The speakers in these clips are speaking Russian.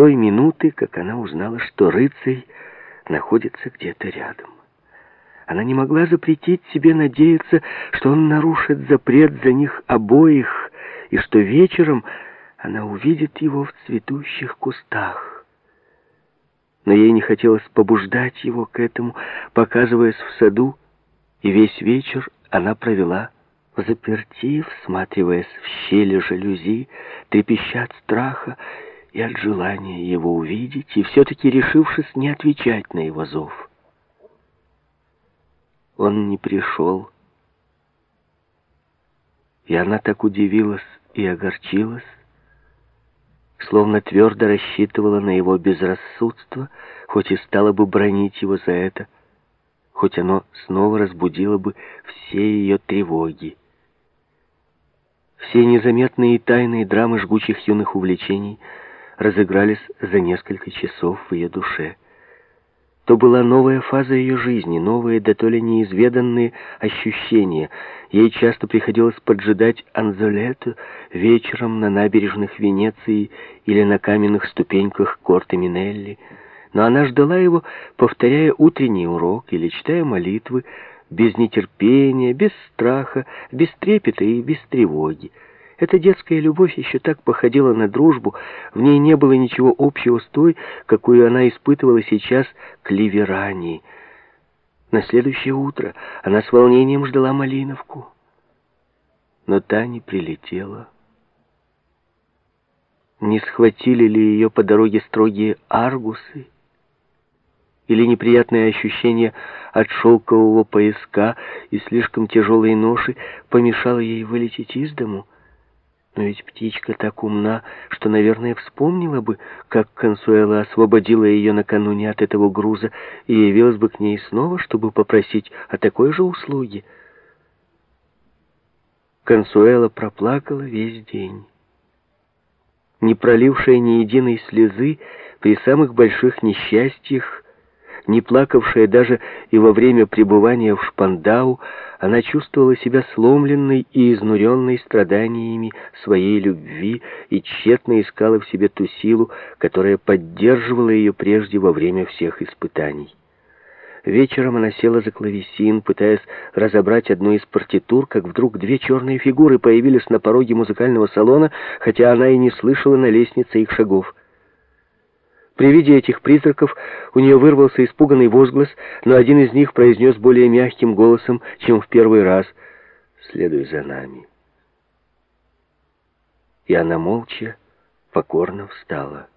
той минуты, как она узнала, что рыцарь находится где-то рядом. Она не могла запретить себе надеяться, что он нарушит запрет за них обоих, и что вечером она увидит его в цветущих кустах. Но ей не хотелось побуждать его к этому, показываясь в саду, и весь вечер она провела в заперти, всматриваясь в щели жалюзи, трепеща от страха и от желания его увидеть, и все-таки решившись не отвечать на его зов. Он не пришел, и она так удивилась и огорчилась, словно твердо рассчитывала на его безрассудство, хоть и стала бы бронить его за это, хоть оно снова разбудило бы все ее тревоги. Все незаметные и тайные драмы жгучих юных увлечений разыгрались за несколько часов в ее душе. То была новая фаза ее жизни, новые, да то ли неизведанные ощущения. Ей часто приходилось поджидать Анзолету вечером на набережных Венеции или на каменных ступеньках Корте Минелли. Но она ждала его, повторяя утренний урок или читая молитвы, без нетерпения, без страха, без трепета и без тревоги. Эта детская любовь еще так походила на дружбу, в ней не было ничего общего с той, какую она испытывала сейчас к Ливерани. На следующее утро она с волнением ждала Малиновку. Но та не прилетела. Не схватили ли ее по дороге строгие аргусы? Или неприятное ощущение от шелкового пояска и слишком тяжелой ноши помешало ей вылететь из дому? Но ведь птичка так умна, что, наверное, вспомнила бы, как Консуэла освободила ее накануне от этого груза и явилась бы к ней снова, чтобы попросить о такой же услуге. Консуэла проплакала весь день. Не пролившая ни единой слезы при самых больших несчастьях, не плакавшая даже и во время пребывания в Шпандау, она чувствовала себя сломленной и изнуренной страданиями своей любви и тщетно искала в себе ту силу, которая поддерживала ее прежде во время всех испытаний. Вечером она села за клавесин, пытаясь разобрать одну из партитур, как вдруг две черные фигуры появились на пороге музыкального салона, хотя она и не слышала на лестнице их шагов. При виде этих призраков у нее вырвался испуганный возглас, но один из них произнес более мягким голосом, чем в первый раз «Следуй за нами». И она молча, покорно встала.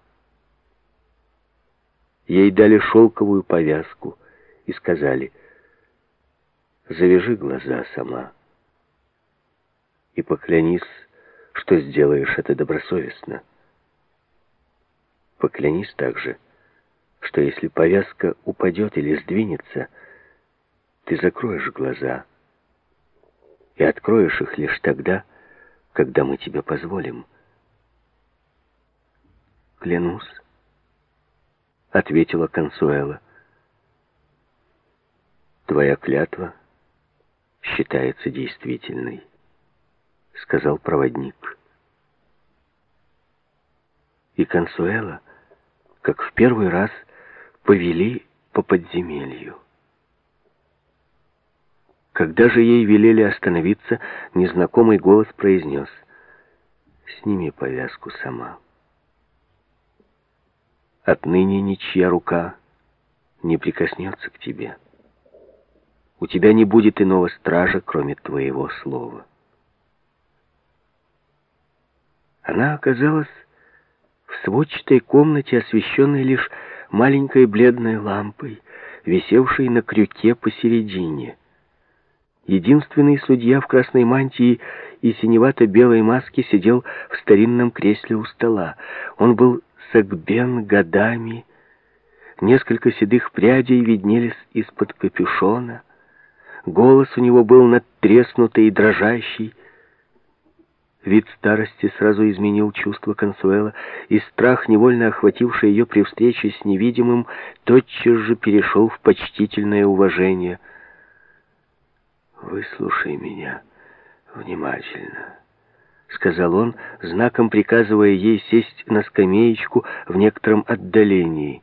Ей дали шелковую повязку и сказали «Завяжи глаза сама и поклянись, что сделаешь это добросовестно». Поклянись также, что если повязка упадет или сдвинется, ты закроешь глаза и откроешь их лишь тогда, когда мы тебе позволим. «Клянусь», — ответила Консуэла. «Твоя клятва считается действительной», — сказал проводник. И Консуэла как в первый раз повели по подземелью. Когда же ей велели остановиться, незнакомый голос произнес «Сними повязку сама». Отныне ничья рука не прикоснется к тебе. У тебя не будет иного стража, кроме твоего слова. Она оказалась в сводчатой комнате, освещенной лишь маленькой бледной лампой, висевшей на крюке посередине. Единственный судья в красной мантии и синевато-белой маске сидел в старинном кресле у стола. Он был согбен годами, несколько седых прядей виднелись из-под капюшона, голос у него был надтреснутый и дрожащий, Вид старости сразу изменил чувство Консуэла, и страх, невольно охвативший ее при встрече с невидимым, тотчас же перешел в почтительное уважение. «Выслушай меня внимательно», — сказал он, знаком приказывая ей сесть на скамеечку в некотором отдалении.